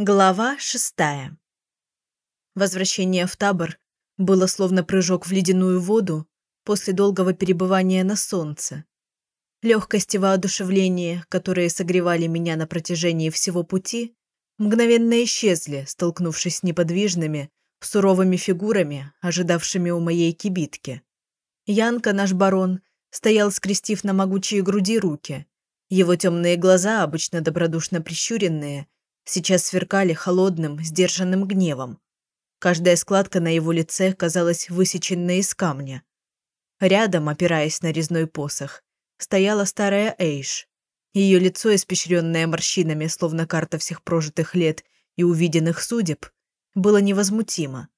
Глава шестая. Возвращение в табор было словно прыжок в ледяную воду после долгого перебывания на солнце. Легкость и воодушевление, которые согревали меня на протяжении всего пути, мгновенно исчезли, столкнувшись с неподвижными, суровыми фигурами, ожидавшими у моей кибитки. Янка, наш барон, стоял, скрестив на могучие груди руки. Его темные глаза, обычно добродушно прищуренные, сейчас сверкали холодным, сдержанным гневом. Каждая складка на его лице казалась высеченной из камня. Рядом, опираясь на резной посох, стояла старая Эйш. Ее лицо, испещренное морщинами, словно карта всех прожитых лет и увиденных судеб, было невозмутимо.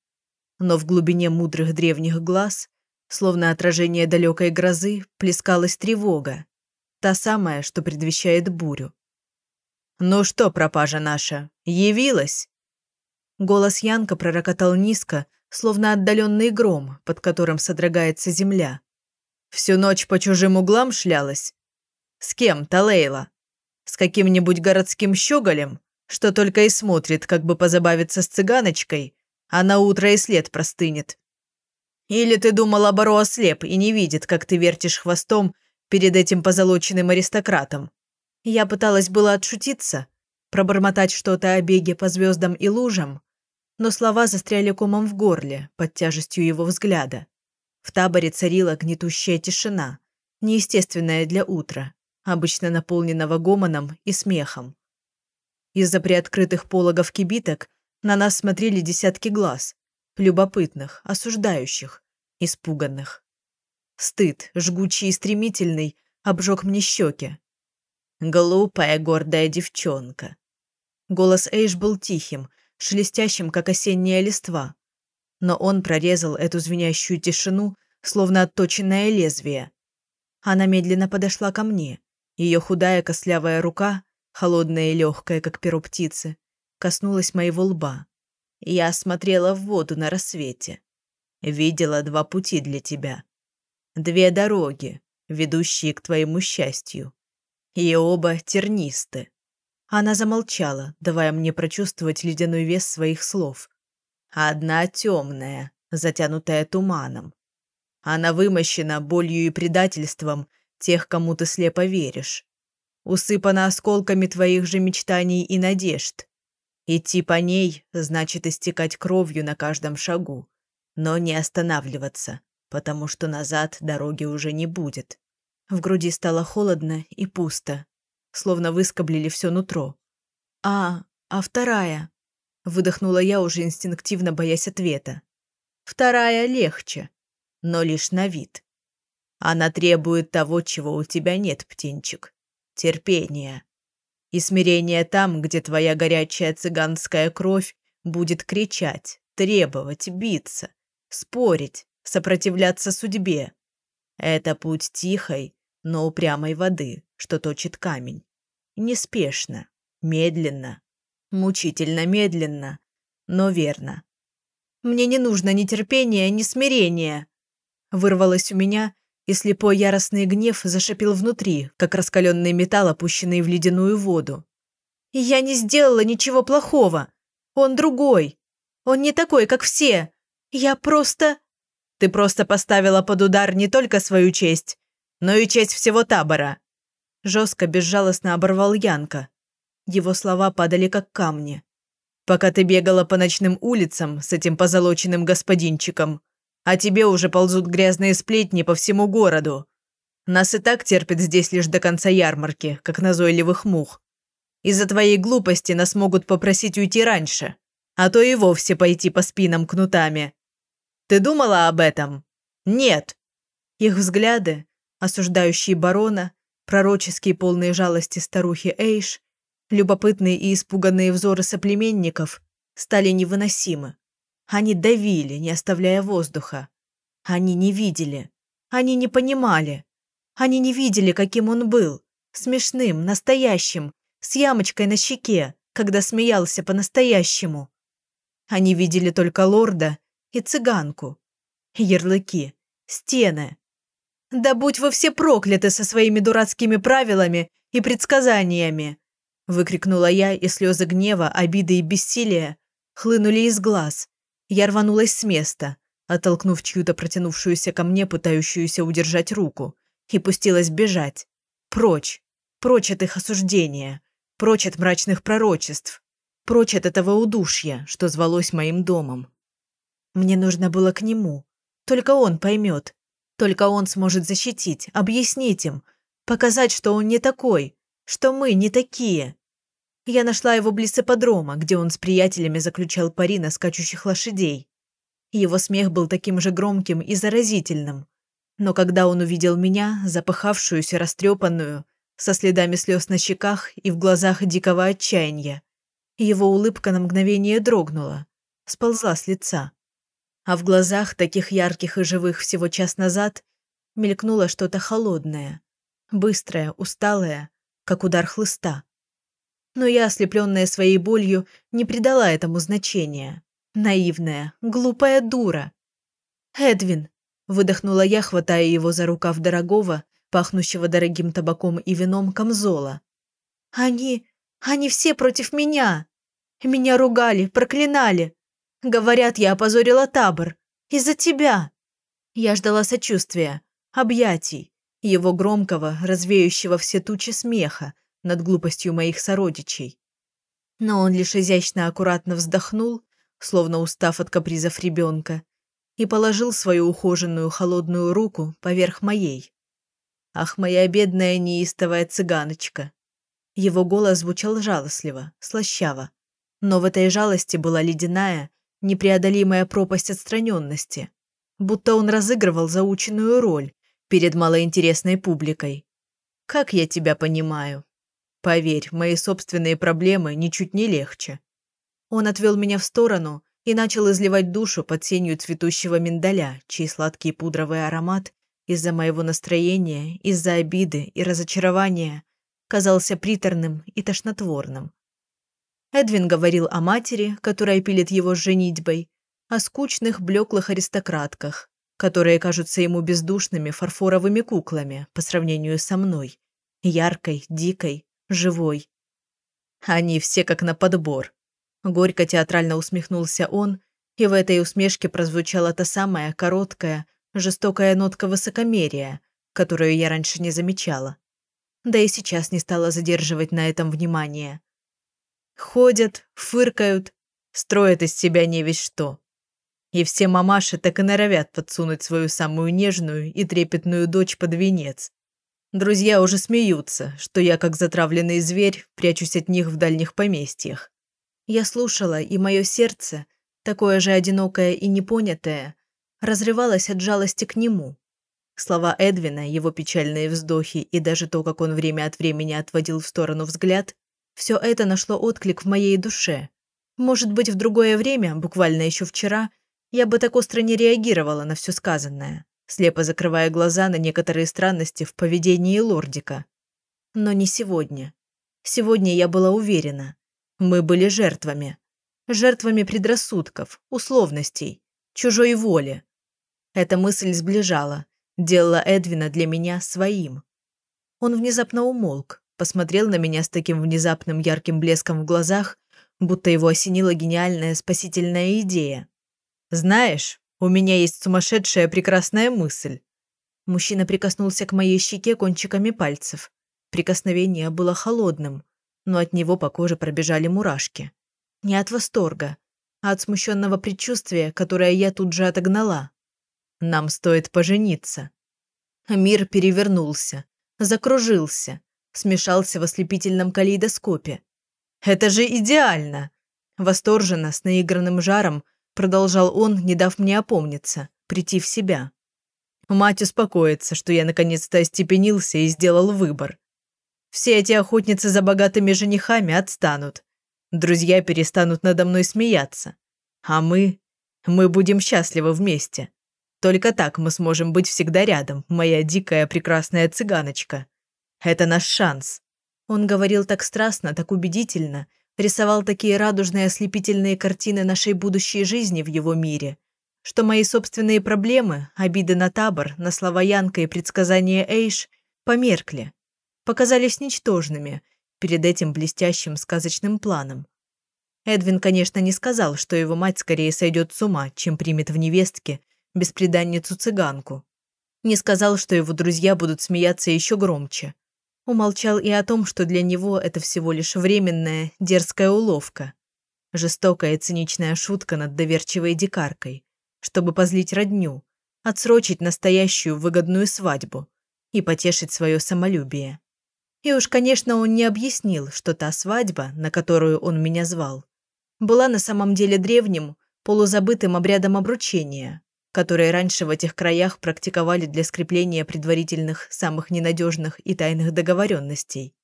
Но в глубине мудрых древних глаз, словно отражение далекой грозы, плескалась тревога. Та самая, что предвещает бурю. «Ну что, пропажа наша, явилась?» Голос Янка пророкотал низко, словно отдаленный гром, под которым содрогается земля. «Всю ночь по чужим углам шлялась? С кем, Талейла? С каким-нибудь городским щеголем, что только и смотрит, как бы позабавиться с цыганочкой, а на утро и след простынет? Или ты думала, Баро ослеп и не видит, как ты вертишь хвостом перед этим позолоченным аристократом?» Я пыталась было отшутиться, пробормотать что-то о беге по звездам и лужам, но слова застряли комом в горле под тяжестью его взгляда. В таборе царила гнетущая тишина, неестественная для утра, обычно наполненного гомоном и смехом. Из-за приоткрытых пологов кибиток на нас смотрели десятки глаз, любопытных, осуждающих, испуганных. Стыд, жгучий и стремительный, обжег мне щеки, Глупая гордая девчонка. Голос Эйш был тихим, шелестящим, как осенняя листва. Но он прорезал эту звенящую тишину, словно отточенное лезвие. Она медленно подошла ко мне. Ее худая костлявая рука, холодная и легкая, как перо птицы, коснулась моего лба. Я смотрела в воду на рассвете. Видела два пути для тебя. Две дороги, ведущие к твоему счастью. И оба тернисты. Она замолчала, давая мне прочувствовать ледяной вес своих слов. Одна темная, затянутая туманом. Она вымощена болью и предательством тех, кому ты слепо веришь. Усыпана осколками твоих же мечтаний и надежд. Идти по ней значит истекать кровью на каждом шагу, но не останавливаться, потому что назад дороги уже не будет. В груди стало холодно и пусто, словно выскоблили все нутро. «А, а вторая?» – выдохнула я, уже инстинктивно боясь ответа. «Вторая легче, но лишь на вид. Она требует того, чего у тебя нет, птенчик. Терпения. И смирения там, где твоя горячая цыганская кровь будет кричать, требовать, биться, спорить, сопротивляться судьбе. Это путь тихой, но упрямой воды, что точит камень. Неспешно, медленно, мучительно медленно, но верно. «Мне не нужно ни терпения, ни смирения!» Вырвалось у меня, и слепой яростный гнев зашипел внутри, как раскаленный металл, опущенный в ледяную воду. «И я не сделала ничего плохого! Он другой! Он не такой, как все! Я просто...» «Ты просто поставила под удар не только свою честь, но и честь всего табора!» Жестко, безжалостно оборвал Янка. Его слова падали как камни. «Пока ты бегала по ночным улицам с этим позолоченным господинчиком, а тебе уже ползут грязные сплетни по всему городу. Нас и так терпят здесь лишь до конца ярмарки, как назойливых мух. Из-за твоей глупости нас могут попросить уйти раньше, а то и вовсе пойти по спинам кнутами. Ты думала об этом? Нет!» Их взгляды, осуждающие барона, пророческие полные жалости старухи Эйш, любопытные и испуганные взоры соплеменников стали невыносимы. Они давили, не оставляя воздуха. Они не видели. Они не понимали. Они не видели, каким он был. Смешным, настоящим, с ямочкой на щеке, когда смеялся по-настоящему. Они видели только лорда и цыганку. Ярлыки, стены, да будь вы все прокляты со своими дурацкими правилами и предсказаниями. Выкрикнула я, и слезы гнева, обиды и бессилия хлынули из глаз. Я рванулась с места, оттолкнув чью-то протянувшуюся ко мне, пытающуюся удержать руку, и пустилась бежать. Прочь. Прочь от их осуждения. Прочь от мрачных пророчеств. Прочь от этого удушья, что звалось моим домом. Мне нужно было к нему. Только он поймет. Только он сможет защитить, объяснить им, показать, что он не такой, что мы не такие. Я нашла его близ ипподрома, где он с приятелями заключал пари на скачущих лошадей. Его смех был таким же громким и заразительным. Но когда он увидел меня, запыхавшуюся, растрепанную, со следами слез на щеках и в глазах дикого отчаяния, его улыбка на мгновение дрогнула, сползла с лица. А в глазах, таких ярких и живых всего час назад, мелькнуло что-то холодное, быстрое, усталое, как удар хлыста. Но я, ослепленная своей болью, не придала этому значения. Наивная, глупая дура. «Эдвин!» – выдохнула я, хватая его за рукав дорогого, пахнущего дорогим табаком и вином камзола. «Они... они все против меня! Меня ругали, проклинали! Говорят, я опозорила табор. Из-за тебя!» Я ждала сочувствия, объятий, его громкого, развеющего все тучи смеха над глупостью моих сородичей. Но он лишь изящно аккуратно вздохнул словно устав от капризов ребенка, и положил свою ухоженную холодную руку поверх моей. «Ах, моя бедная неистовая цыганочка!» Его голос звучал жалостливо, слащаво, но в этой жалости была ледяная, непреодолимая пропасть отстраненности, будто он разыгрывал заученную роль перед малоинтересной публикой. «Как я тебя понимаю?» Поверь, мои собственные проблемы ничуть не легче. Он отвел меня в сторону и начал изливать душу под сенью цветущего миндаля, чей сладкий пудровый аромат из-за моего настроения, из-за обиды и разочарования казался приторным и тошнотворным. Эдвин говорил о матери, которая пилит его с женитьбой, о скучных, блеклых аристократках, которые кажутся ему бездушными фарфоровыми куклами по сравнению со мной, яркой, дикой, живой. Они все как на подбор, Горько театрально усмехнулся он, и в этой усмешке прозвучала та самая короткая, жестокая нотка высокомерия, которую я раньше не замечала. Да и сейчас не стала задерживать на этом внимание. Ходят, фыркают, строят из себя не весь что. И все мамаши так и норовят подсунуть свою самую нежную и трепетную дочь под венец. Друзья уже смеются, что я, как затравленный зверь, прячусь от них в дальних поместьях. Я слушала, и мое сердце, такое же одинокое и непонятое, разрывалось от жалости к нему. Слова Эдвина, его печальные вздохи и даже то, как он время от времени отводил в сторону взгляд, все это нашло отклик в моей душе. Может быть, в другое время, буквально еще вчера, я бы так остро не реагировала на все сказанное, слепо закрывая глаза на некоторые странности в поведении лордика. Но не сегодня. Сегодня я была уверена. Мы были жертвами. Жертвами предрассудков, условностей, чужой воли. Эта мысль сближала, делала Эдвина для меня своим. Он внезапно умолк, посмотрел на меня с таким внезапным ярким блеском в глазах, будто его осенила гениальная спасительная идея. «Знаешь, у меня есть сумасшедшая прекрасная мысль». Мужчина прикоснулся к моей щеке кончиками пальцев. Прикосновение было холодным, но от него по коже пробежали мурашки. Не от восторга, а от смущенного предчувствия, которое я тут же отогнала. Нам стоит пожениться. Мир перевернулся, закружился, смешался в ослепительном калейдоскопе. «Это же идеально!» Восторженно, с наигранным жаром, продолжал он, не дав мне опомниться, прийти в себя. Мать успокоится, что я наконец-то остепенился и сделал выбор. Все эти охотницы за богатыми женихами отстанут. Друзья перестанут надо мной смеяться. А мы... мы будем счастливы вместе. Только так мы сможем быть всегда рядом, моя дикая прекрасная цыганочка. Это наш шанс». Он говорил так страстно, так убедительно, рисовал такие радужные ослепительные картины нашей будущей жизни в его мире, что мои собственные проблемы, обиды на табор, на слова Янка и предсказания Эйш померкли, показались ничтожными, перед этим блестящим сказочным планом. Эдвин, конечно, не сказал, что его мать скорее сойдет с ума, чем примет в невестке бесприданницу-цыганку. Не сказал, что его друзья будут смеяться еще громче. Умолчал и о том, что для него это всего лишь временная, дерзкая уловка. Жестокая и циничная шутка над доверчивой дикаркой, чтобы позлить родню, отсрочить настоящую выгодную свадьбу и потешить свое самолюбие. И уж, конечно, он не объяснил, что та свадьба, на которую он меня звал, была на самом деле древним, полузабытым обрядом обручения, который раньше в этих краях практиковали для скрепления предварительных, самых ненадежных и тайных договоренностей.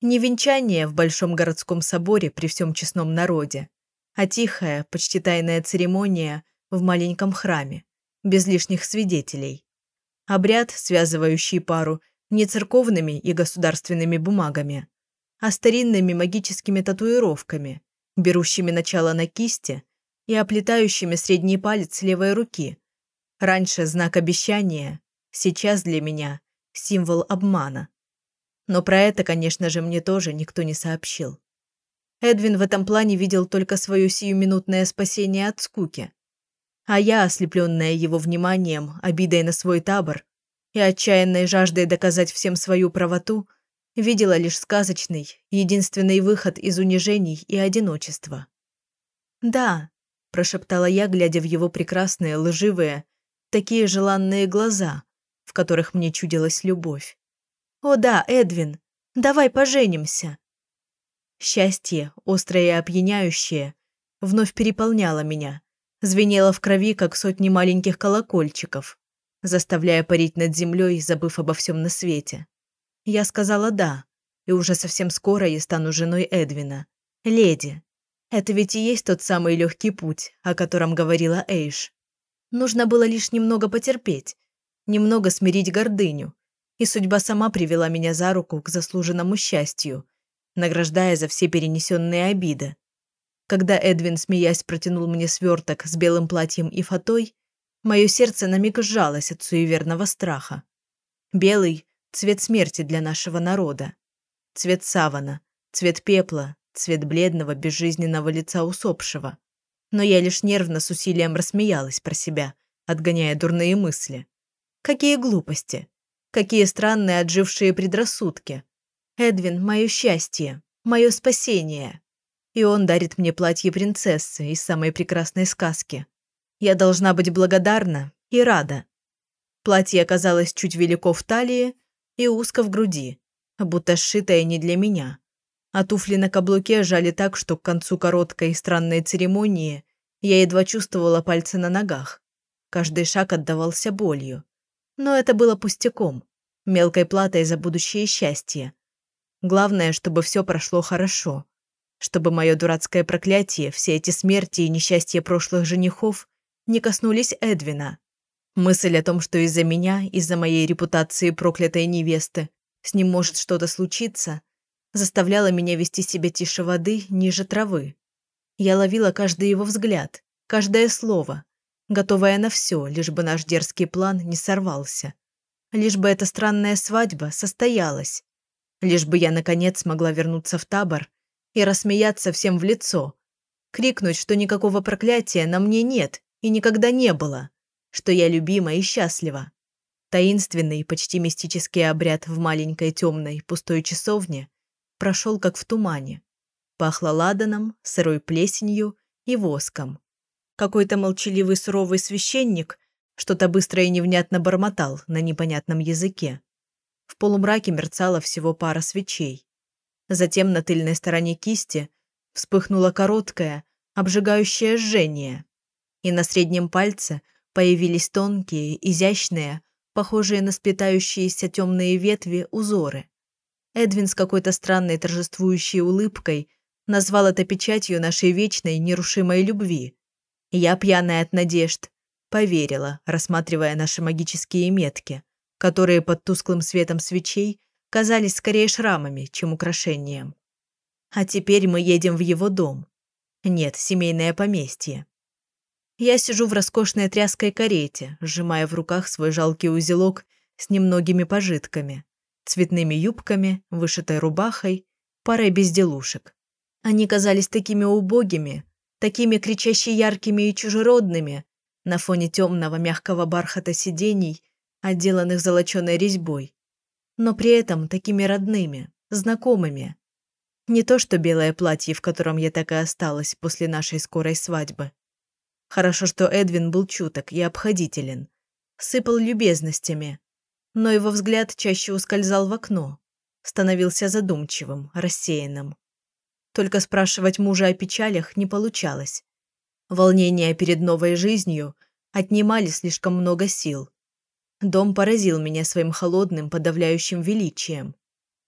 Не венчание в Большом городском соборе при всем честном народе, а тихая, почти тайная церемония в маленьком храме, без лишних свидетелей. Обряд, связывающий пару не церковными и государственными бумагами, а старинными магическими татуировками, берущими начало на кисти и оплетающими средний палец левой руки. Раньше знак обещания, сейчас для меня символ обмана. Но про это, конечно же, мне тоже никто не сообщил. Эдвин в этом плане видел только свое сиюминутное спасение от скуки. А я, ослепленная его вниманием, обидой на свой табор и отчаянной жаждой доказать всем свою правоту, видела лишь сказочный, единственный выход из унижений и одиночества. «Да», – прошептала я, глядя в его прекрасные, лживые, такие желанные глаза, в которых мне чудилась любовь. «О да, Эдвин, давай поженимся!» Счастье, острое и опьяняющее, вновь переполняло меня, звенело в крови, как сотни маленьких колокольчиков, заставляя парить над землей, забыв обо всем на свете. Я сказала «да», и уже совсем скоро я стану женой Эдвина. Леди. Это ведь и есть тот самый легкий путь, о котором говорила Эйш. Нужно было лишь немного потерпеть, немного смирить гордыню, и судьба сама привела меня за руку к заслуженному счастью, награждая за все перенесенные обиды. Когда Эдвин, смеясь, протянул мне сверток с белым платьем и фатой, мое сердце на миг сжалось от суеверного страха. Белый – цвет смерти для нашего народа. Цвет савана, цвет пепла, цвет бледного, безжизненного лица усопшего но я лишь нервно с усилием рассмеялась про себя, отгоняя дурные мысли. Какие глупости! Какие странные отжившие предрассудки! Эдвин – мое счастье, мое спасение. И он дарит мне платье принцессы из самой прекрасной сказки. Я должна быть благодарна и рада. Платье оказалось чуть велико в талии и узко в груди, будто сшитое не для меня а туфли на каблуке жали так, что к концу короткой и странной церемонии я едва чувствовала пальцы на ногах. Каждый шаг отдавался болью. Но это было пустяком, мелкой платой за будущее счастье. Главное, чтобы все прошло хорошо. Чтобы мое дурацкое проклятие, все эти смерти и несчастья прошлых женихов не коснулись Эдвина. Мысль о том, что из-за меня, из-за моей репутации проклятой невесты, с ним может что-то случиться, заставляла меня вести себя тише воды, ниже травы. Я ловила каждый его взгляд, каждое слово, готовая на все, лишь бы наш дерзкий план не сорвался. Лишь бы эта странная свадьба состоялась. Лишь бы я, наконец, смогла вернуться в табор и рассмеяться всем в лицо. Крикнуть, что никакого проклятия на мне нет и никогда не было, что я любима и счастлива. Таинственный, почти мистический обряд в маленькой темной пустой часовне прошел как в тумане. Пахло ладаном, сырой плесенью и воском. Какой-то молчаливый суровый священник что-то быстро и невнятно бормотал на непонятном языке. В полумраке мерцала всего пара свечей. Затем на тыльной стороне кисти вспыхнуло короткое, обжигающее жжение, и на среднем пальце появились тонкие, изящные, похожие на сплетающиеся темные ветви узоры. Эдвин с какой-то странной торжествующей улыбкой назвал это печатью нашей вечной, нерушимой любви. Я, пьяная от надежд, поверила, рассматривая наши магические метки, которые под тусклым светом свечей казались скорее шрамами, чем украшением. А теперь мы едем в его дом. Нет, семейное поместье. Я сижу в роскошной тряской карете, сжимая в руках свой жалкий узелок с немногими пожитками цветными юбками, вышитой рубахой парой безделушек. Они казались такими убогими, такими кричаще яркими и чужеродными на фоне темного мягкого бархата сидений, отделанных золоченой резьбой, но при этом такими родными, знакомыми. Не то что белое платье, в котором я так и осталась после нашей скорой свадьбы. Хорошо, что Эдвин был чуток и обходителен. Сыпал любезностями. Но его взгляд чаще ускользал в окно. Становился задумчивым, рассеянным. Только спрашивать мужа о печалях не получалось. Волнения перед новой жизнью отнимали слишком много сил. Дом поразил меня своим холодным, подавляющим величием.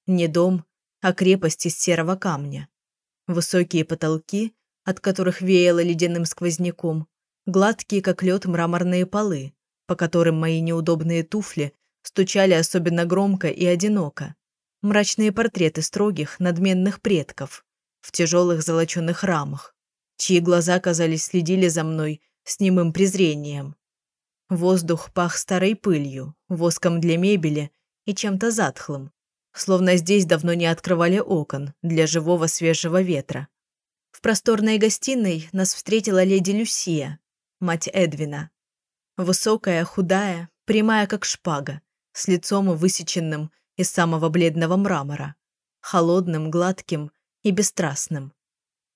Не дом, а крепость из серого камня. Высокие потолки, от которых веяло ледяным сквозняком, гладкие, как лед, мраморные полы, по которым мои неудобные туфли стучали особенно громко и одиноко, мрачные портреты строгих, надменных предков в тяжелых золоченых рамах, чьи глаза, казались, следили за мной с немым презрением. Воздух пах старой пылью, воском для мебели и чем-то затхлым, словно здесь давно не открывали окон для живого свежего ветра. В просторной гостиной нас встретила леди Люсия, мать Эдвина. Высокая, худая, прямая как шпага, с лицом высеченным из самого бледного мрамора, холодным, гладким и бесстрастным.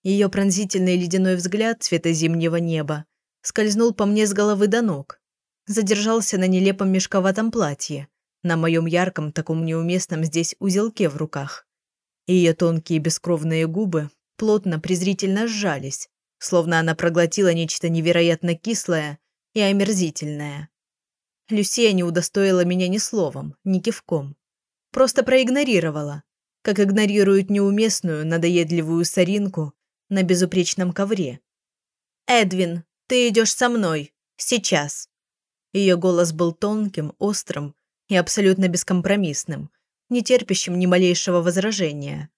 Ее пронзительный ледяной взгляд цвета зимнего неба скользнул по мне с головы до ног, задержался на нелепом мешковатом платье, на моем ярком, таком неуместном здесь узелке в руках. Ее тонкие бескровные губы плотно, презрительно сжались, словно она проглотила нечто невероятно кислое и омерзительное. Люсия не удостоила меня ни словом, ни кивком. Просто проигнорировала, как игнорируют неуместную, надоедливую соринку на безупречном ковре. «Эдвин, ты идешь со мной. Сейчас». Ее голос был тонким, острым и абсолютно бескомпромиссным, не терпящим ни малейшего возражения.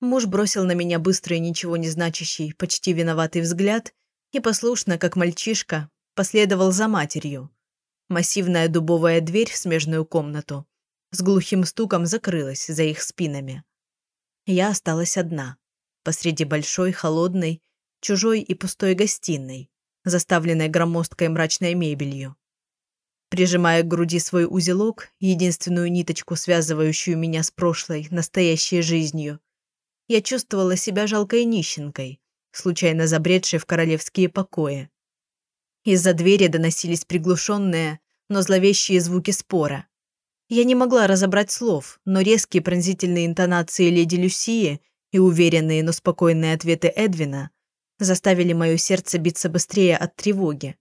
Муж бросил на меня быстрый, ничего не значащий, почти виноватый взгляд и послушно, как мальчишка, последовал за матерью. Массивная дубовая дверь в смежную комнату с глухим стуком закрылась за их спинами. Я осталась одна, посреди большой, холодной, чужой и пустой гостиной, заставленной громоздкой мрачной мебелью. Прижимая к груди свой узелок, единственную ниточку, связывающую меня с прошлой, настоящей жизнью, я чувствовала себя жалкой нищенкой, случайно забредшей в королевские покои. Из-за двери доносились приглушенные, но зловещие звуки спора. Я не могла разобрать слов, но резкие пронзительные интонации леди Люсии и уверенные, но спокойные ответы Эдвина заставили мое сердце биться быстрее от тревоги.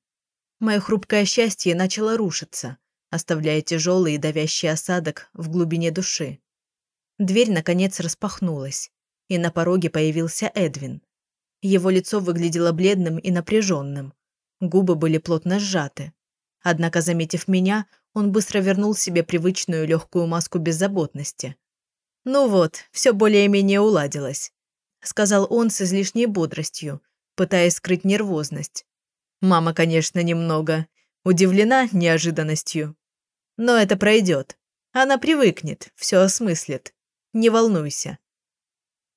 Мое хрупкое счастье начало рушиться, оставляя тяжелый и давящий осадок в глубине души. Дверь, наконец, распахнулась и на пороге появился Эдвин. Его лицо выглядело бледным и напряженным. Губы были плотно сжаты. Однако, заметив меня, он быстро вернул себе привычную легкую маску беззаботности. «Ну вот, все более-менее уладилось», – сказал он с излишней бодростью, пытаясь скрыть нервозность. Мама, конечно, немного удивлена неожиданностью. Но это пройдет. Она привыкнет, все осмыслит. Не волнуйся.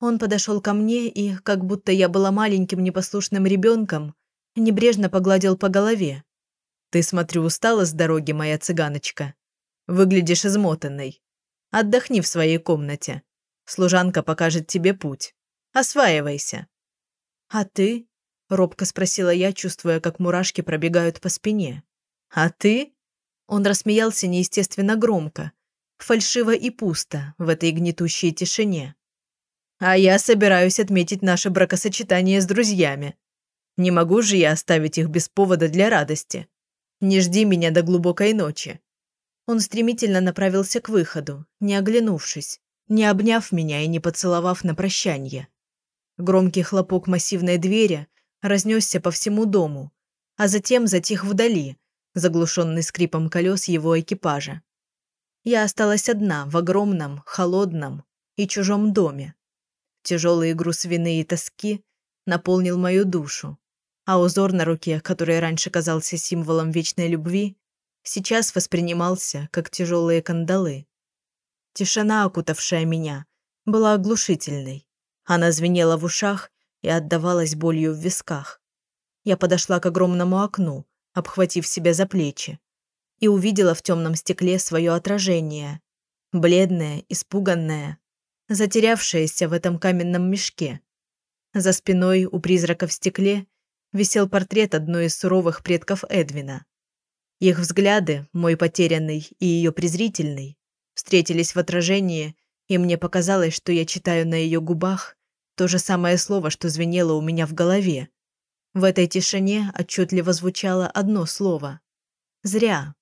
Он подошел ко мне и, как будто я была маленьким непослушным ребенком, небрежно погладил по голове. «Ты, смотрю, устала с дороги, моя цыганочка. Выглядишь измотанной. Отдохни в своей комнате. Служанка покажет тебе путь. Осваивайся». «А ты?» – робко спросила я, чувствуя, как мурашки пробегают по спине. «А ты?» Он рассмеялся неестественно громко, фальшиво и пусто в этой гнетущей тишине. А я собираюсь отметить наше бракосочетание с друзьями. Не могу же я оставить их без повода для радости. Не жди меня до глубокой ночи». Он стремительно направился к выходу, не оглянувшись, не обняв меня и не поцеловав на прощание. Громкий хлопок массивной двери разнесся по всему дому, а затем затих вдали, заглушенный скрипом колес его экипажа. Я осталась одна в огромном, холодном и чужом доме, Тяжелый груз вины и тоски наполнил мою душу, а узор на руке, который раньше казался символом вечной любви, сейчас воспринимался как тяжелые кандалы. Тишина, окутавшая меня, была оглушительной. Она звенела в ушах и отдавалась болью в висках. Я подошла к огромному окну, обхватив себя за плечи, и увидела в темном стекле свое отражение. Бледное, испуганное, затерявшееся в этом каменном мешке. За спиной у призрака в стекле висел портрет одной из суровых предков Эдвина. Их взгляды, мой потерянный и ее презрительный, встретились в отражении, и мне показалось, что я читаю на ее губах то же самое слово, что звенело у меня в голове. В этой тишине отчетливо звучало одно слово. «Зря».